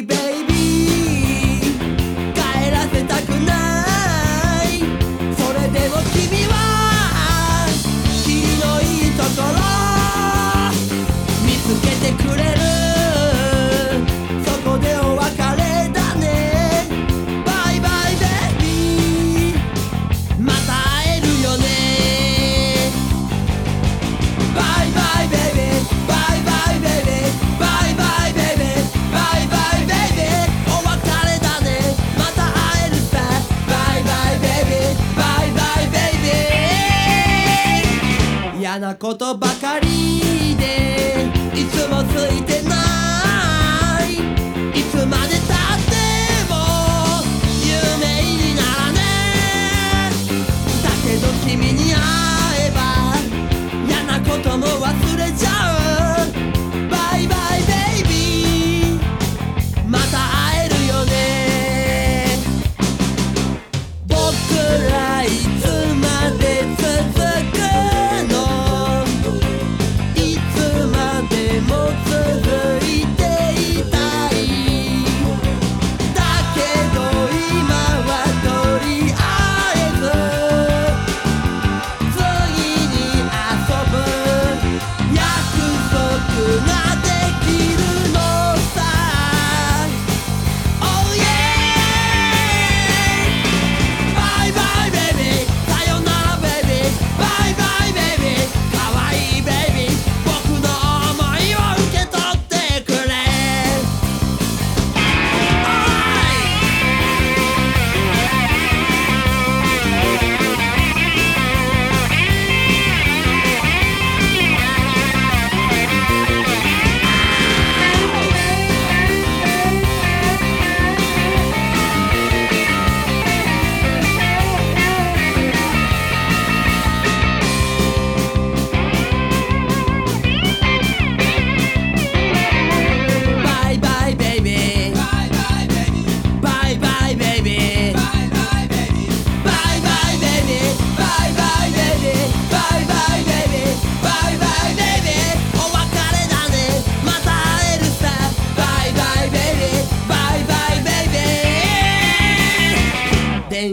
baby. 嫌なことばかりでいつもついてない。いつま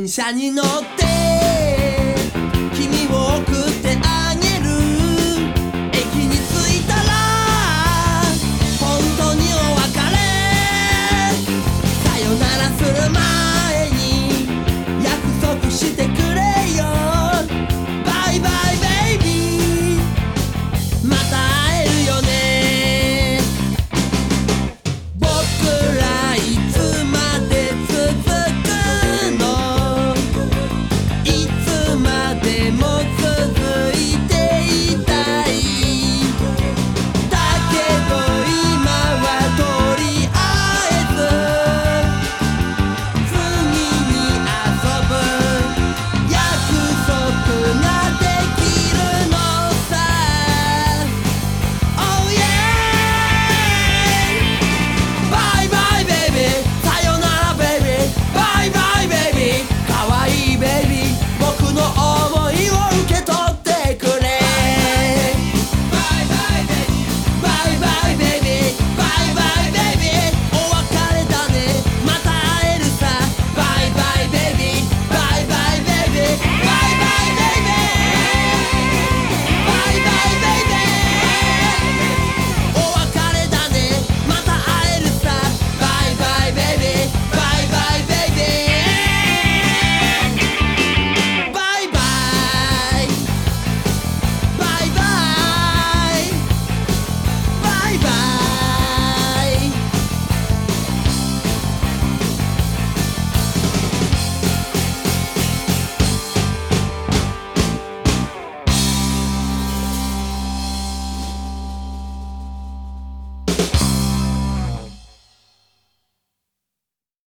車に乗って